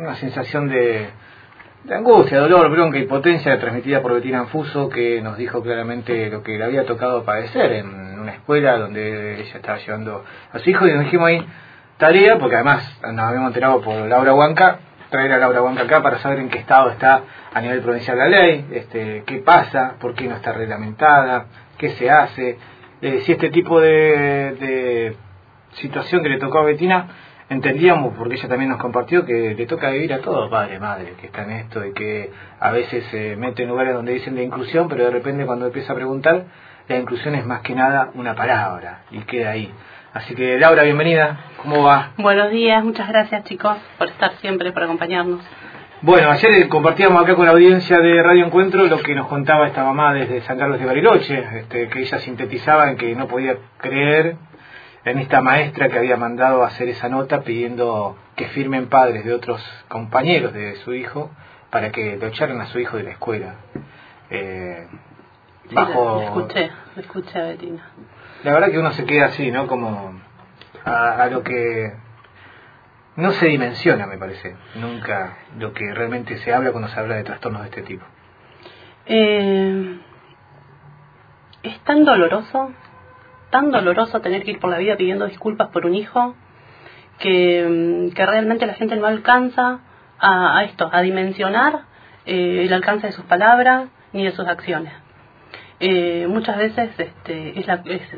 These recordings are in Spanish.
una sensación de, angustia, dolor, bronca y potencia transmitida por Betina Anfuso, que nos dijo claramente lo que le había tocado padecer en una escuela donde ella estaba llevando a su hijo y nos dijimos ahí tarea, porque además nos habíamos enterado por Laura Huanca, traer a Laura Huanca acá para saber en qué estado está a nivel provincial la ley, este, qué pasa, por qué no está reglamentada, qué se hace, eh, si este tipo de, de situación que le tocó a Betina entendíamos, porque ella también nos compartió, que le toca vivir a todo padre, madre, que está en esto y que a veces se mete en lugares donde dicen de inclusión, pero de repente cuando empieza a preguntar, la inclusión es más que nada una palabra y queda ahí. Así que Laura, bienvenida, ¿cómo va? Buenos días, muchas gracias chicos por estar siempre, por acompañarnos. Bueno, ayer compartíamos acá con la audiencia de Radio Encuentro lo que nos contaba esta mamá desde San Carlos de Bariloche, este, que ella sintetizaba en que no podía creer en esta maestra que había mandado a hacer esa nota pidiendo que firmen padres de otros compañeros de su hijo para que lo echaran a su hijo de la escuela. Eh, bajo... escuché, escuché a Betina. La verdad que uno se queda así, ¿no? Como a, lo que no se dimensiona, me parece, nunca lo que realmente se habla cuando se habla de trastornos de este tipo. Eh, es tan doloroso tan doloroso tener que ir por la vida pidiendo disculpas por un hijo que, mm, realmente la gente no alcanza a, esto, a dimensionar eh, el alcance de sus palabras ni de sus acciones. Eh, muchas veces este, es,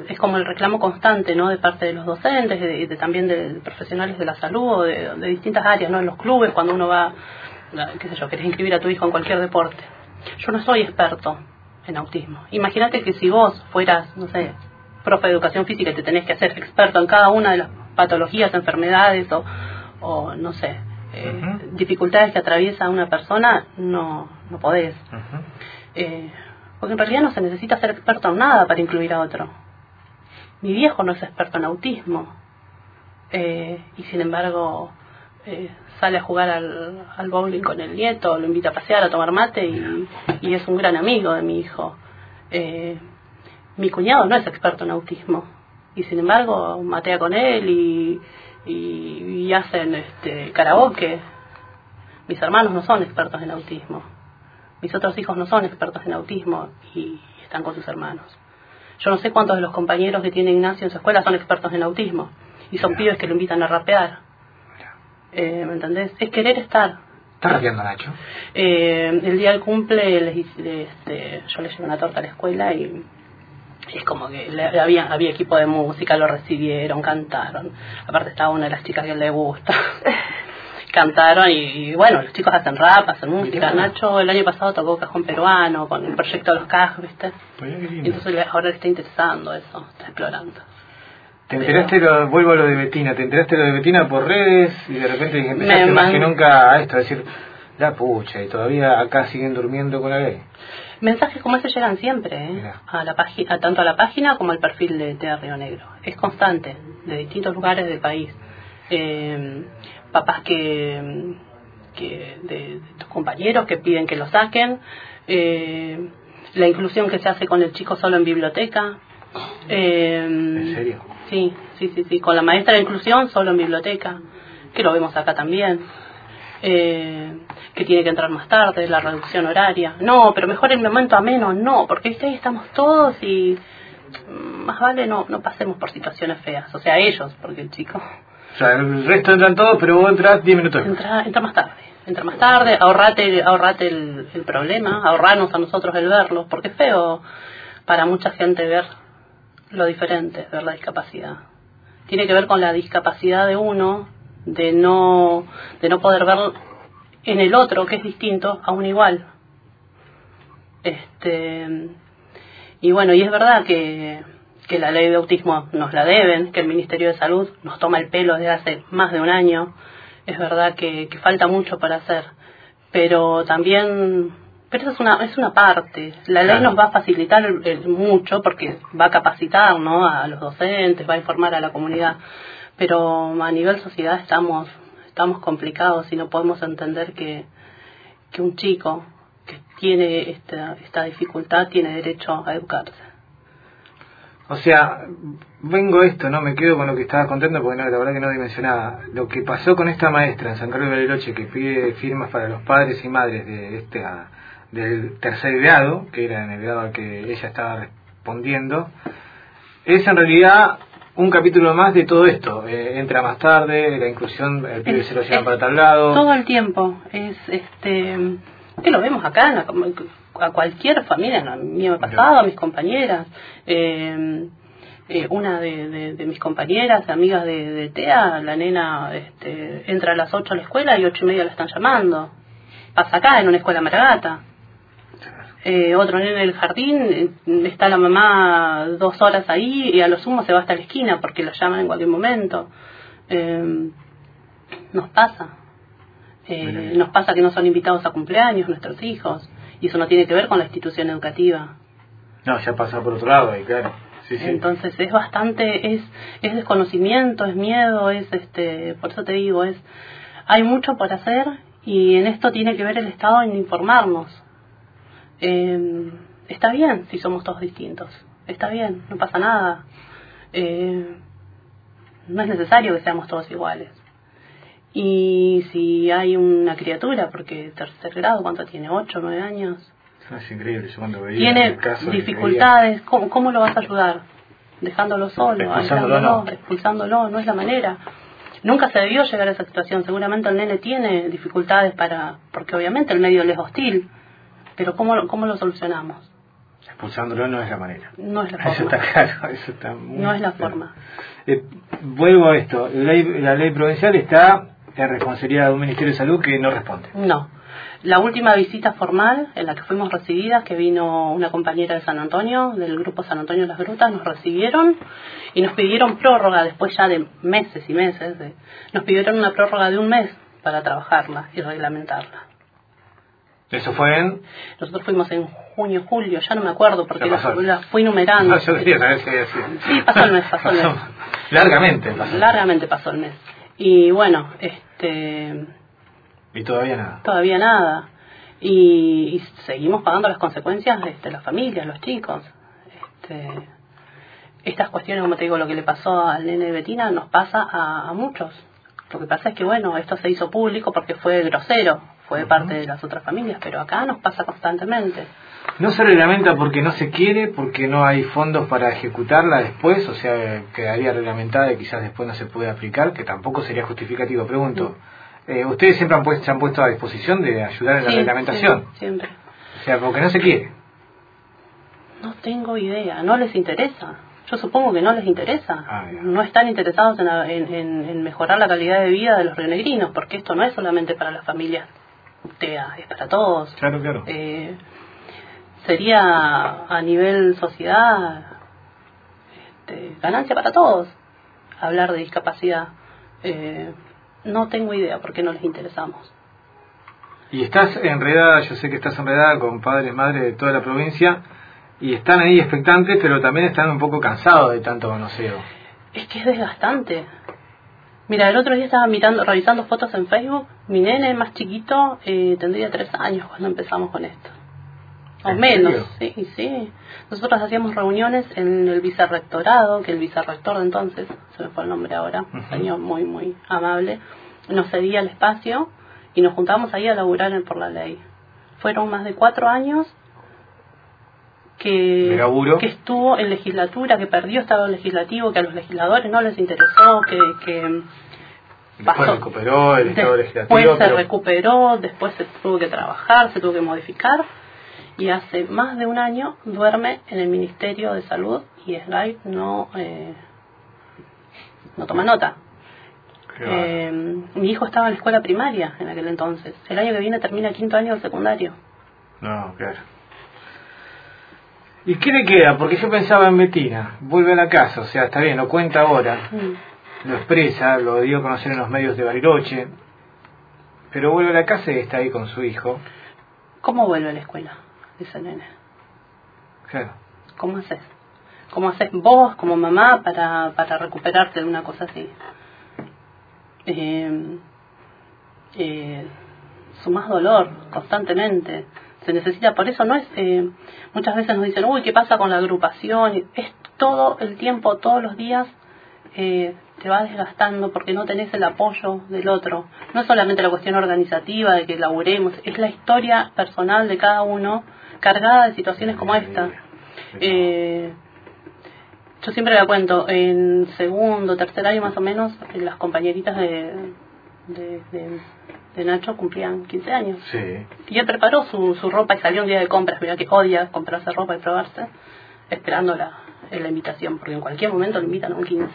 es, como el reclamo constante ¿no? de parte de los docentes de, también de, profesionales de la salud o de, distintas áreas, ¿no? en los clubes, cuando uno va, qué sé yo, querés inscribir a tu hijo en cualquier deporte. Yo no soy experto en autismo. Imagínate que si vos fueras, no sé, profe de educación física y te tenés que hacer experto en cada una de las patologías, enfermedades o, o no sé, eh, dificultades que atraviesa una persona, no, no podés. eh, porque en realidad no se necesita ser experto en nada para incluir a otro. Mi viejo no es experto en autismo eh, y sin embargo sale a jugar al, al, bowling con el nieto, lo invita a pasear, a tomar mate y, y es un gran amigo de mi hijo. Mi cuñado no es experto en autismo y sin embargo matea con él y, y, hacen este karaoke. Mis hermanos no son expertos en autismo. Mis otros hijos no son expertos en autismo y están con sus hermanos. Yo no sé cuántos de los compañeros que tiene Ignacio en su escuela son expertos en autismo y son pibes que lo invitan a rapear. Eh, ¿Me entendés? Es querer estar. ¿Está rapeando Nacho? Eh, el día del cumple este, yo le llevo una torta a la escuela y es como que había, había equipo de música, lo recibieron, cantaron. Aparte estaba una de las chicas que le gusta. cantaron y, bueno, los chicos hacen rap, hacen música. Nacho el año pasado tocó cajón peruano con el proyecto de los cajos, ¿viste? Y entonces ahora le está interesando eso, está explorando. ¿Te enteraste, lo, vuelvo a lo de Betina, te enteraste lo de Betina por redes y de repente empezaste más que nunca a esto, a decir, la pucha, y todavía acá siguen durmiendo con la ley? Mensajes como ese llegan siempre, ¿eh? a la página, tanto a la página como al perfil de TEA Río Negro. Es constante, de distintos lugares del país. Eh, papás que, que de, tus compañeros que piden que lo saquen. Eh, la inclusión que se hace con el chico solo en biblioteca. ¿En serio? Sí, sí, sí, sí. Con la maestra de inclusión solo en biblioteca, que lo vemos acá también eh, que tiene que entrar más tarde, la reducción horaria. No, pero mejor el momento ameno, no, porque ¿viste? ahí estamos todos y mm, más vale no, no pasemos por situaciones feas. O sea, ellos, porque el chico... O sea, el resto entran todos, pero vos entras 10 minutos. Entra, entra más tarde. Entra más tarde, ahorrate, ahorrate el, el problema, ahorrarnos a nosotros el verlo, porque es feo para mucha gente ver lo diferente, ver la discapacidad. Tiene que ver con la discapacidad de uno de no, de no poder ver en el otro, que es distinto, a un igual. Este, y bueno, y es verdad que, que la ley de autismo nos la deben, que el Ministerio de Salud nos toma el pelo desde hace más de un año. Es verdad que, que falta mucho para hacer, pero también pero eso es una, es una parte. La ley nos va a facilitar mucho porque va a capacitar ¿no? a los docentes, va a informar a la comunidad pero a nivel sociedad estamos estamos complicados y no podemos entender que, que un chico que tiene esta, esta dificultad tiene derecho a educarse. O sea, vengo esto, ¿no? Me quedo con lo que estaba contando porque no, la verdad que no dimensionaba. Lo que pasó con esta maestra en San Carlos de Bariloche que pide firmas para los padres y madres de este del tercer grado, que era en el grado al que ella estaba respondiendo, es en realidad un capítulo más de todo esto. Eh, entra más tarde, la inclusión, el pibe se lo lleva para tal lado. Todo el tiempo. Es este que lo vemos acá, a cualquier familia, a mí me ha pasado, a mis compañeras. Eh, eh, una de, mis compañeras, amigas de, TEA, la nena este, entra a las 8 a la escuela y ocho y media la están llamando. Pasa acá, en una escuela maragata. Eh, otro nene en el jardín, está la mamá dos horas ahí y a lo sumo se va hasta la esquina porque la llaman en cualquier momento. nos pasa. Eh, nos pasa que no son invitados a cumpleaños nuestros hijos y eso no tiene que ver con la institución educativa. No, ya pasa por otro lado, y claro. Entonces es bastante, es, es desconocimiento, es miedo, es este, por eso te digo, es, hay mucho por hacer y en esto tiene que ver el Estado en informarnos. Eh, está bien si somos todos distintos, está bien, no pasa nada. Eh, no es necesario que seamos todos iguales. Y si hay una criatura, porque tercer grado, ¿cuánto tiene? ¿Ocho, nueve años? Es increíble, yo cuando veía Tiene dificultades, ¿cómo, ¿cómo lo vas a ayudar? Dejándolo solo, expulsándolo no. expulsándolo, no es la manera. Nunca se debió llegar a esa situación, seguramente el nene tiene dificultades para, porque obviamente el medio le es hostil, pero ¿cómo, cómo lo solucionamos? Expulsándolo no es la manera. No es la forma. Eso está claro, eso está muy No es la forma. Eh, vuelvo a esto, la ley, la ley provincial está es responsabilidad de un Ministerio de Salud que no responde. No. La última visita formal en la que fuimos recibidas, que vino una compañera de San Antonio, del grupo San Antonio de las Grutas, nos recibieron y nos pidieron prórroga después ya de meses y meses. nos pidieron una prórroga de un mes para trabajarla y reglamentarla. ¿Eso fue en...? Nosotros fuimos en junio, julio, ya no me acuerdo porque la, fui numerando. No, yo saber si Sí, pasó el mes, pasó el mes. Largamente pasó. Largamente pasó el mes. Y bueno, este... Y todavía nada. Todavía nada. Y, seguimos pagando las consecuencias de este, las familias, los chicos. Este, estas cuestiones, como te digo, lo que le pasó al nene de Betina nos pasa a, muchos. Lo que pasa es que, bueno, esto se hizo público porque fue grosero, fue de parte de las otras familias, pero acá nos pasa constantemente. No se reglamenta porque no se quiere, porque no hay fondos para ejecutarla después, o sea, quedaría reglamentada y quizás después no se puede aplicar, que tampoco sería justificativo. Pregunto, eh, ¿ustedes siempre han puesto, se han puesto a disposición de ayudar en la reglamentación? siempre. O sea, porque no se quiere. No tengo idea, no les interesa. Yo supongo que no les interesa. Ah, no están interesados en, en, mejorar la calidad de vida de los rionegrinos, porque esto no es solamente para las familias TEA, es para todos. Claro, claro. Eh, sería a nivel sociedad este, ganancia para todos hablar de discapacidad. Eh, no tengo idea por qué no les interesamos. Y estás enredada, yo sé que estás enredada con padres, madres de toda la provincia, y están ahí expectantes, pero también están un poco cansados de tanto manoseo. Es que es desgastante. Mira, el otro día estaba mirando, revisando fotos en Facebook. Mi nene más chiquito eh, tendría tres años cuando empezamos con esto. O menos, sí, sí. Nosotros hacíamos reuniones en el vicerrectorado, que el vicerrector de entonces, se me fue el nombre ahora, un señor muy, muy amable, nos cedía el espacio y nos juntábamos ahí a laburar por la ley. Fueron más de cuatro años que, que estuvo en legislatura, que perdió estado legislativo, que a los legisladores no les interesó, que... que Después recuperó el estado legislativo. Después se recuperó, después se tuvo que trabajar, se tuvo que modificar y hace más de un año duerme en el Ministerio de Salud y Skype no, eh, no toma nota. Eh, mi hijo estaba en la escuela primaria en aquel entonces. El año que viene termina el quinto año del secundario. No, claro. ¿Y qué le queda? Porque yo pensaba en Betina. Vuelve a la casa, o sea, está bien, lo cuenta ahora. Mm. Lo expresa, lo dio a conocer en los medios de Bariloche. Pero vuelve a la casa y está ahí con su hijo. ¿Cómo vuelve a la escuela? ese nene. Claro. ¿Cómo haces? ¿Cómo haces vos como mamá para, para recuperarte de una cosa así? Eh, eh, sumás dolor constantemente. Se necesita, por eso no es, eh, muchas veces nos dicen, uy, ¿qué pasa con la agrupación? Es todo el tiempo, todos los días, eh, te va desgastando porque no tenés el apoyo del otro. No es solamente la cuestión organizativa de que laburemos, es la historia personal de cada uno cargada de situaciones como esta. Eh, yo siempre la cuento, en segundo, tercer año más o menos, las compañeritas de, de, Nacho cumplían 15 años. Y él preparó su, su ropa y salió un día de compras, mira que odia comprarse ropa y probarse, esperando la, la invitación, porque en cualquier momento le invitan a un 15.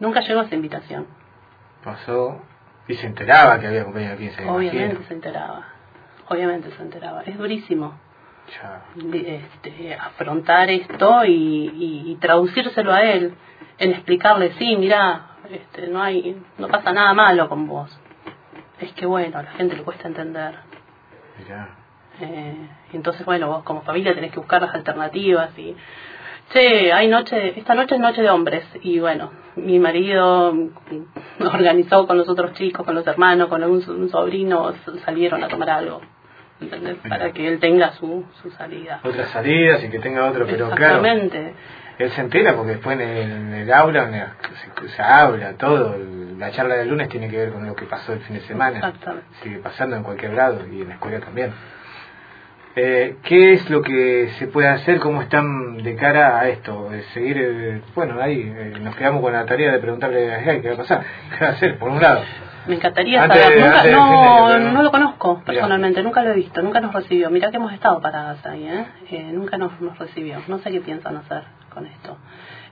Nunca llegó esa invitación. Pasó y se enteraba que había cumpleaños 15. Obviamente se enteraba, obviamente se enteraba. Es durísimo. Este, afrontar esto y, traducírselo a él en explicarle sí mira este, no hay no pasa nada malo con vos. Es que bueno a la gente le cuesta entender. Eh, entonces bueno vos como familia tenés que buscar las alternativas y sí hay noche esta noche es noche de hombres. Y bueno mi marido organizó con los otros chicos con los hermanos con un sobrino salieron a tomar algo para que él tenga su, su salida. Otras salidas y que tenga otro, pero claro. Él se entera porque después en el, aula se, habla todo. la charla del lunes tiene que ver con lo que pasó el fin de semana. Sigue pasando en cualquier grado y en la escuela también. Eh, ¿Qué es lo que se puede hacer? ¿Cómo están de cara a esto? seguir, eh, bueno, ahí eh, nos quedamos con la tarea de preguntarle a Jai qué va a pasar. ¿Qué va a hacer, por un lado? Me encantaría saber. Nunca, no, no lo conozco personalmente, nunca lo he visto, nunca nos recibió. Mira que hemos estado paradas ahí, ¿eh? eh nunca nos, nos recibió. No sé qué piensan hacer con esto.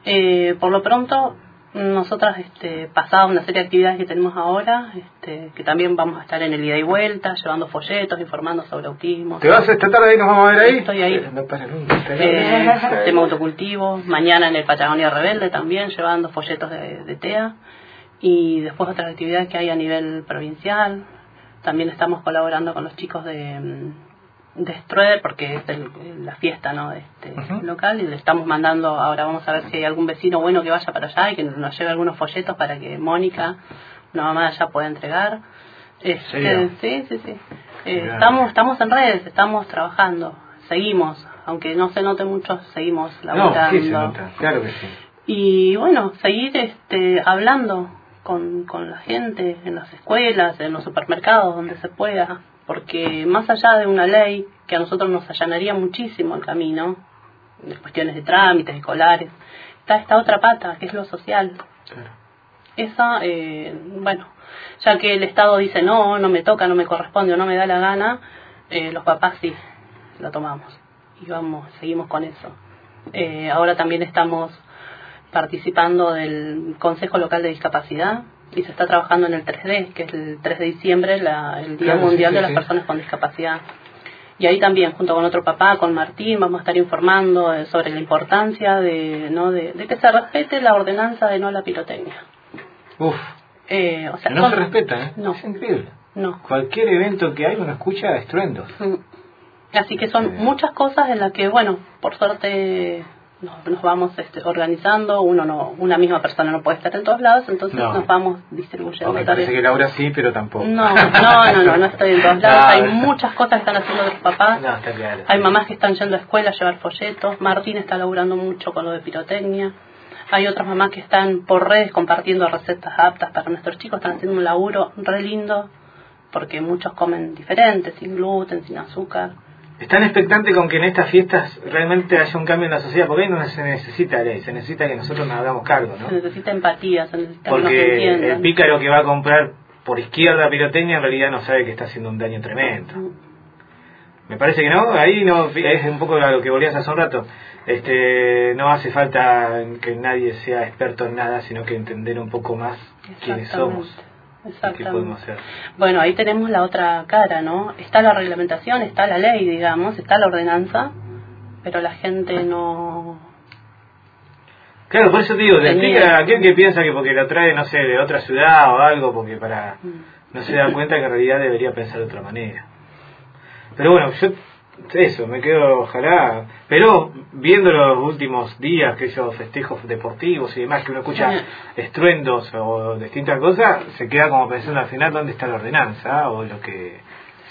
Eh, por lo pronto, nosotras, este, pasado una serie de actividades que tenemos ahora, este, que también vamos a estar en el ida y vuelta, llevando folletos, informando sobre autismo. ¿Te vas esta tarde ahí? ¿Nos vamos a ver ahí? Estoy ahí. No para nunca. Eh, tema autocultivo. Mañana en el Patagonia Rebelde también, llevando folletos de, de TEA y después otras actividades que hay a nivel provincial. También estamos colaborando con los chicos de, mm, de Strueder porque es la fiesta ¿no? este, local y le estamos mandando, ahora vamos a ver si hay algún vecino bueno que vaya para allá y que nos lleve algunos folletos para que Mónica, una mamá allá, pueda entregar. Este, sí, sí, sí. Eh, estamos, estamos en redes, estamos trabajando, seguimos, aunque no se note mucho, seguimos laborando. No, claro que sí. Y bueno, seguir este, hablando con, con la gente, en las escuelas, en los supermercados, donde se pueda, porque más allá de una ley que a nosotros nos allanaría muchísimo el camino, de cuestiones de trámites escolares, está esta otra pata, que es lo social. Esa, eh, bueno, ya que el Estado dice no, no me toca, no me corresponde o no me da la gana, eh, los papás sí, lo tomamos y vamos, seguimos con eso. Eh, ahora también estamos participando del Consejo Local de Discapacidad y se está trabajando en el 3D, que es el 3 de diciembre, el Día Mundial de las Personas con Discapacidad. Y ahí también, junto con otro papá, con Martín, vamos a estar informando eh, sobre la importancia de, ¿no? de, que se respete la ordenanza de no la pirotecnia. Uf. Eh, o sea, no se respeta, ¿eh? No. Es increíble. No. Cualquier evento que hay uno escucha estruendos. Mm. Así que son muchas cosas en las que, bueno, por suerte nos, vamos este, organizando, uno no, una misma persona no puede estar en todos lados, entonces nos vamos distribuyendo. Me parece que Laura sí, pero tampoco. No, no, no, no, no estoy en todos lados. Hay muchas cosas que están haciendo los papás. Hay mamás que están yendo a escuela a llevar folletos. Martín está laburando mucho con lo de pirotecnia. Hay otras mamás que están por redes compartiendo recetas aptas para nuestros chicos. Están haciendo un laburo re lindo porque muchos comen diferentes, sin gluten, sin azúcar están expectantes con que en estas fiestas realmente haya un cambio en la sociedad, porque ahí no se necesita ley, se necesita que nosotros nos hagamos cargo, ¿no? Se necesita empatía, se necesita porque el pícaro que va a comprar por izquierda pirotecnia en realidad no sabe que está haciendo un daño tremendo. Me parece que no, ahí no es un poco lo que volvías hace un rato. Este, no hace falta que nadie sea experto en nada, sino que entender un poco más quiénes somos. ¿Qué podemos hacer? Bueno, ahí tenemos la otra cara, ¿no? Está la reglamentación, está la ley, digamos, está la ordenanza, pero la gente no... Claro, por eso te digo, explica a aquel que piensa que porque la trae, no sé, de otra ciudad o algo, porque para... Mm. No se da cuenta que en realidad debería pensar de otra manera. Pero bueno, yo eso, me quedo, ojalá. Pero viendo los últimos días, que esos festejos deportivos y demás, que uno escucha estruendos o distintas cosas, se queda como pensando al final dónde está la ordenanza o lo que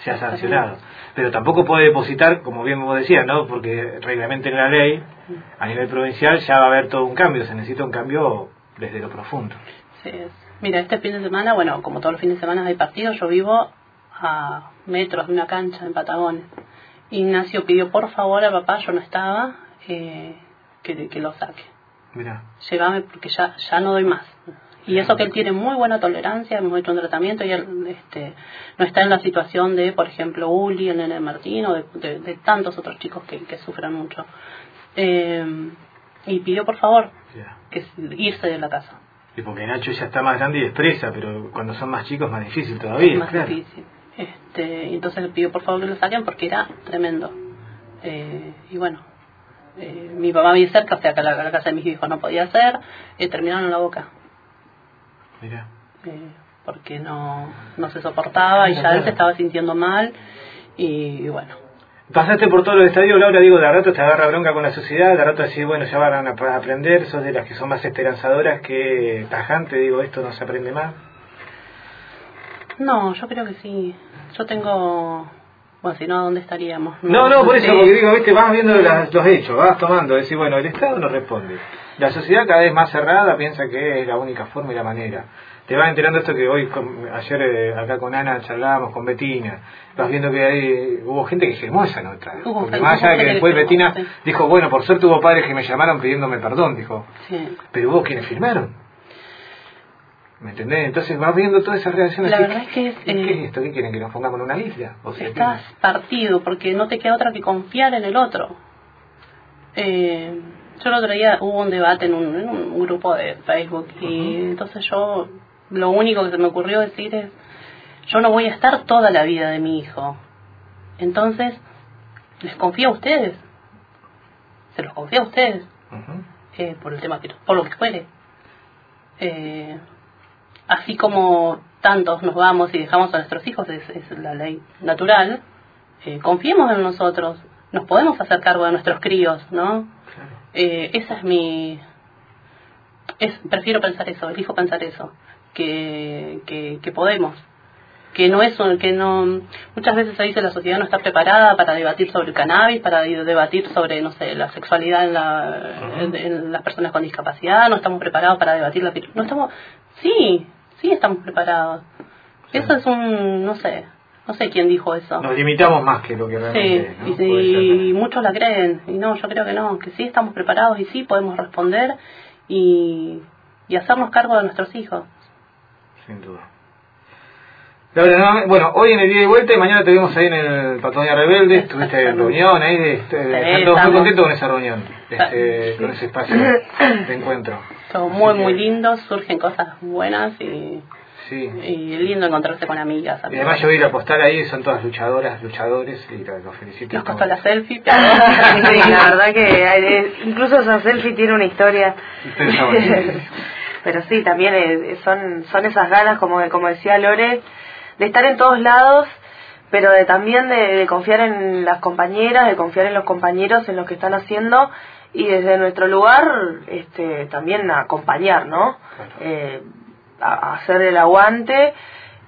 sea sancionado. Pero tampoco puede depositar, como bien vos decías, ¿no? Porque reglamento en la ley, a nivel provincial, ya va a haber todo un cambio. Se necesita un cambio desde lo profundo. Sí, Mira, este fin de semana, bueno, como todos los fines de semana hay partidos, yo vivo a metros de una cancha en Patagones. Ignacio pidió por favor a papá, yo no estaba, eh, que, que lo saque. Mira. Llévame porque ya, ya no doy más. Y eso que él tiene muy buena tolerancia, hemos hecho un tratamiento y él este, no está en la situación de, por ejemplo, Uli, el nene Martín o de, de, tantos otros chicos que, que sufran mucho. Eh, y pidió por favor que irse de la casa. Y porque Nacho ya está más grande y expresa, pero cuando son más chicos es más difícil todavía. Más difícil. Este, entonces le pidió por favor que lo saquen porque era tremendo. Eh, y bueno, eh, mi papá vive cerca, o sea que la, la, casa de mis hijos no podía ser, eh, terminaron en la boca. Mira. Eh, porque no, no se soportaba y ya él se estaba sintiendo mal y, y bueno. Pasaste por todos los estadios, Laura, digo, de rato te agarra bronca con la sociedad, de rato decís, bueno, ya van a aprender, sos de las que son más esperanzadoras que tajante, digo, esto no se aprende más. No, yo creo que sí. Yo tengo... Bueno, si no, ¿dónde estaríamos? No, no, por eso, porque digo, viste, vas viendo las, los hechos, vas tomando, decís, bueno, el Estado no responde. La sociedad cada vez más cerrada piensa que es la única forma y la manera. Te vas enterando esto que hoy, ayer eh, acá con Ana charlábamos, con Betina, vas viendo que hay, hubo gente que firmó esa nota. Hubo porque gente- más allá de que después Betina sí. dijo, bueno, por suerte hubo padres que me llamaron pidiéndome perdón, dijo. Sí. Pero hubo quienes firmaron. ¿Me entendés? Entonces vas viendo todas esas reacciones. La verdad es que es, ¿qué eh, es esto? ¿Qué quieren? ¿Que nos pongamos en una isla? O sea, Estás partido porque no te queda otra que confiar en el otro. Eh, yo el otro día hubo un debate en un, en un grupo de Facebook y entonces yo lo único que se me ocurrió decir es, yo no voy a estar toda la vida de mi hijo. Entonces, les confío a ustedes. Se los confío a ustedes eh, por el tema que por lo que fuere Eh, así como tantos nos vamos y dejamos a nuestros hijos es, es la ley natural eh, confiemos en nosotros nos podemos hacer cargo de nuestros críos no Claro. Eh, esa es mi es prefiero pensar eso elijo pensar eso que, que, que podemos que no es un- que no muchas veces se dice la sociedad no está preparada para debatir sobre el cannabis para de- debatir sobre no sé la sexualidad en, la, en, en las personas con discapacidad no estamos preparados para debatir la no estamos sí sí estamos preparados eso es un no sé no sé quién dijo eso Nos limitamos más que lo que Sí, realmente ¿no? y, y muchos la creen, y no, yo creo que no, que sí estamos preparados y sí podemos responder y, y hacernos cargo de nuestros hijos. Sin duda. Laura, nuevamente- bueno, hoy en el día de vuelta y mañana te vemos ahí en el Patagonia Rebelde. Estuviste en reunión ahí, de, este, están todos muy estamos. contentos con esa reunión, este, Sí. con ese espacio de encuentro. Todo Así muy, que- muy lindo, surgen cosas buenas y, Sí. y lindo encontrarse con amigas. Y además yo vi la postal ahí, son todas luchadoras, luchadores, y los felicito. Nos costó la selfie, pero Sí, la verdad que incluso esa selfie tiene una historia. Pero sí, también eh, son, son esas ganas, como, como decía Lore, de estar en todos lados, pero de también de, de confiar en las compañeras, de confiar en los compañeros, en lo que están haciendo y desde nuestro lugar este, también acompañar, ¿no? Eh, a, a hacer el aguante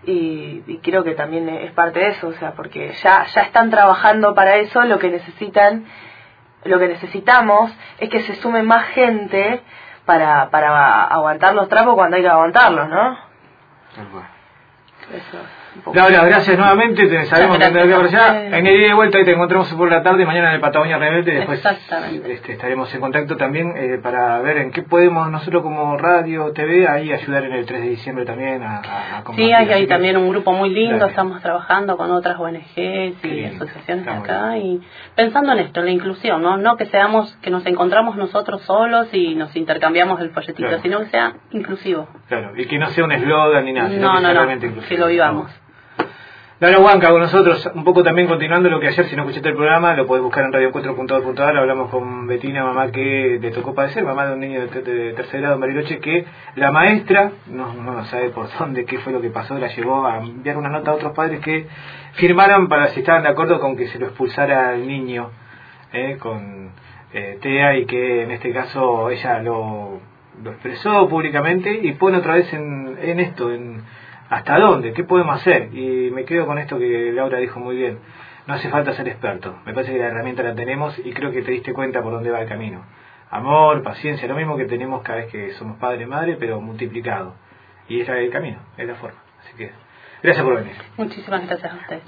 y, y creo que también es parte de eso, o sea, porque ya, ya están trabajando para eso, lo que necesitan, lo que necesitamos es que se sume más gente para, para aguantar los trapos cuando hay que aguantarlos, ¿no? Cual. Eso es un poco. Laura, gracias nuevamente, te sabemos que andar por allá. En el día de vuelta ahí te encontramos por la tarde, mañana en el Patagonia Rebelde, y después este, estaremos en contacto también eh, para ver en qué podemos nosotros como radio, TV, ahí ayudar en el 3 de diciembre también a, a, a Sí, hay, hay que- también un grupo muy lindo, estamos trabajando con otras ONGs y asociaciones de acá y pensando en esto, en la inclusión, ¿no? No que seamos, que nos encontramos nosotros solos y nos intercambiamos el folletito, Claro. sino que sea inclusivo. Claro, y que no sea un eslogan ni nada, sino No, que no, sea no, realmente inclusivo. que lo vivamos. Laura Huanca con nosotros, un poco también continuando lo que ayer, si no escuchaste el programa, lo podés buscar en radio4.2.ar, hablamos con Betina, mamá que le tocó padecer, mamá de un niño de, te- de tercer grado en Bariloche, que la maestra, no, no sabe por dónde, qué fue lo que pasó, la llevó a enviar una nota a otros padres que firmaran para si estaban de acuerdo con que se lo expulsara al niño, eh, con eh, TEA, y que en este caso ella lo, lo expresó públicamente y pone otra vez en, en esto, en ¿Hasta dónde? ¿Qué podemos hacer? Y me quedo con esto que Laura dijo muy bien. No hace falta ser experto. Me parece que la herramienta la tenemos y creo que te diste cuenta por dónde va el camino. Amor, paciencia, lo mismo que tenemos cada vez que somos padre y madre, pero multiplicado. Y ese es el camino, es la forma. Así que, gracias por venir. Muchísimas gracias a ustedes.